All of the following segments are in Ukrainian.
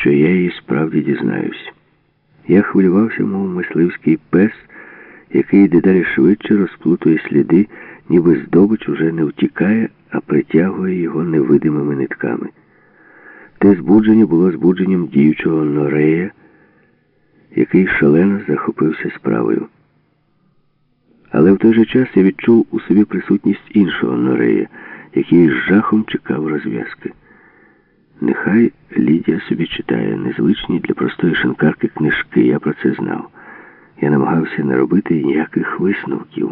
що я її справді дізнаюсь. Я хвилювався, мов мисливський пес, який дедалі швидше розплутує сліди, ніби здобич уже не втікає, а притягує його невидимими нитками. Те збудження було збудженням діючого Норея, який шалено захопився справою. Але в той же час я відчув у собі присутність іншого Норея, який з жахом чекав розв'язки. Нехай Лідія собі читає незвичні для простої шинкарки книжки, я про це знав. Я намагався не робити ніяких висновків,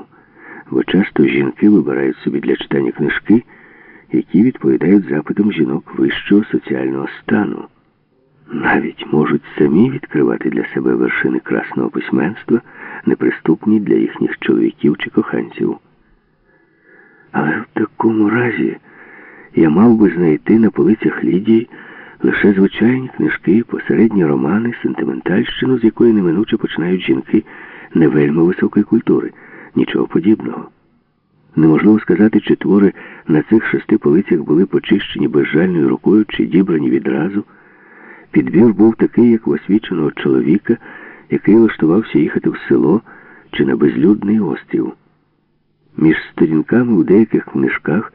бо часто жінки вибирають собі для читання книжки, які відповідають запитам жінок вищого соціального стану. Навіть можуть самі відкривати для себе вершини красного письменства, неприступні для їхніх чоловіків чи коханців. Але в такому разі я мав би знайти на полицях Лідії лише звичайні книжки, посередні романи, сентиментальщину, з якої неминуче починають жінки не вельми високої культури, нічого подібного. Неможливо сказати, чи твори на цих шести полицях були почищені безжальною рукою чи дібрані відразу. Підбір був такий, як у освіченого чоловіка, який влаштувався їхати в село чи на безлюдний острів. Між сторінками у деяких книжках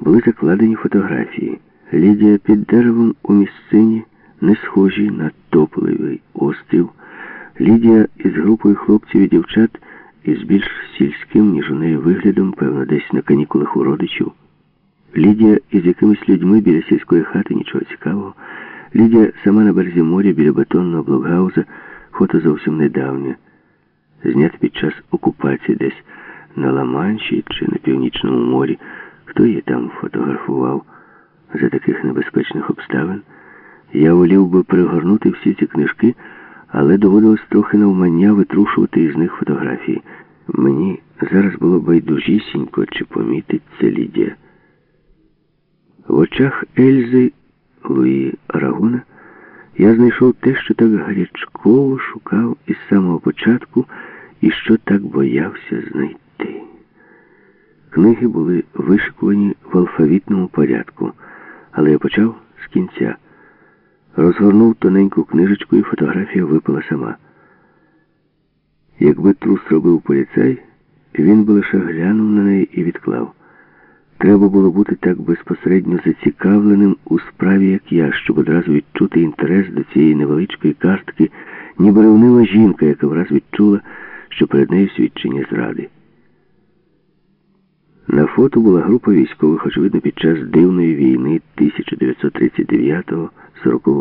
були закладені фотографії. Лідія під деревом у місцині, не схожій на тополевий острів. Лідія із групою хлопців і дівчат із більш сільським, ніж у неї виглядом, певно, десь на канікулах у родичів. Лідія із якимись людьми біля сільської хати нічого цікавого. Лідія сама на березі моря біля бетонного блокгауза, фото зовсім недавнє. Знято під час окупації десь на Ла-Манші чи на Північному морі. Хто її там фотографував за таких небезпечних обставин? Я волів би пригорнути всі ці книжки, але доводилось трохи навмання витрушувати із них фотографії. Мені зараз було байдужісінько, чи помітить це Лідія. В очах Ельзи Луї Арагона я знайшов те, що так гарячково шукав із самого початку і що так боявся знайти. Книги були вишикувані в алфавітному порядку, але я почав з кінця. Розгорнув тоненьку книжечку і фотографія випала сама. Якби трус робив поліцай, він би лише глянув на неї і відклав. Треба було бути так безпосередньо зацікавленим у справі, як я, щоб одразу відчути інтерес до цієї невеличкої картки, ніби ревнива жінка, яка враз відчула, що перед нею свідчення зради. Фото була група військових, очевидно, під час дивної війни 1939-40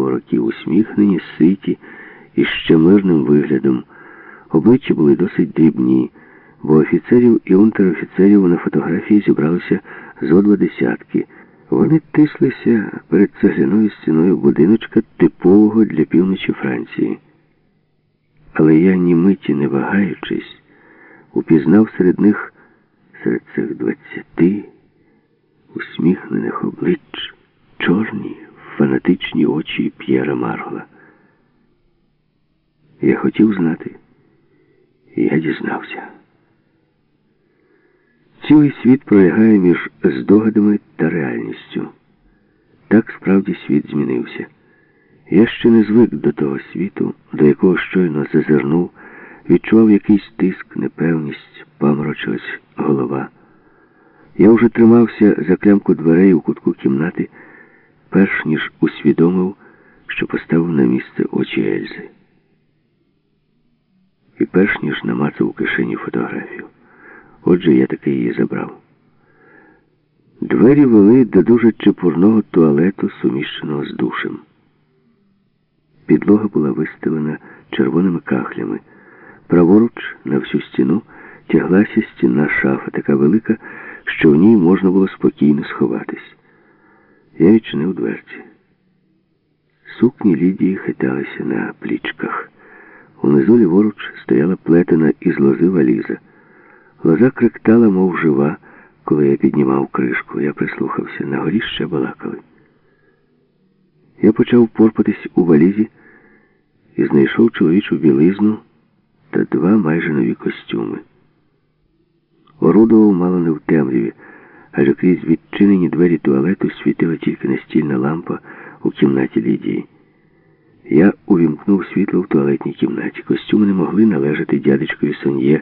років, усміхнені, ситі і ще мирним виглядом. Обличчя були досить дрібні, бо офіцерів і унтерофіцерів на фотографії зібралося зо два десятки. Вони тислися перед цегляною стіною будиночка типового для півночі Франції. Але я ні миті не вагаючись, упізнав серед них серед цих двадцяти усміхнених облич чорні фанатичні очі П'єра Маргла. Я хотів знати, і я дізнався. Цілий світ пролягає між здогадами та реальністю. Так справді світ змінився. Я ще не звик до того світу, до якого щойно зазирнув, відчував якийсь тиск, непевність, паморочилась голова. Я вже тримався за клямку дверей у кутку кімнати, перш ніж усвідомив, що поставив на місце очі Ельзи. І перш ніж намацав у кишені фотографію. Отже, я таки її забрав. Двері вели до дуже чепурного туалету, суміщеного з душем. Підлога була вистелена червоними кахлями. Праворуч на всю стіну тяглася стінна шафа, така велика, що в ній можна було спокійно сховатись. Я відчинив дверці. Сукні Лідії хиталися на плічках. Унизу ліворуч стояла плетена із лози валіза. Лоза криктала, мов жива, коли я піднімав кришку. Я прислухався, на горі ще балакали. Я почав порпатись у валізі і знайшов чоловічу білизну та два майже нові костюми. Орудував мало не в темряві, адже крізь відчинені двері туалету світила тільки настільна лампа у кімнаті Лідії. Я увімкнув світло в туалетній кімнаті. Костюми не могли належати дядечкові Сон'є,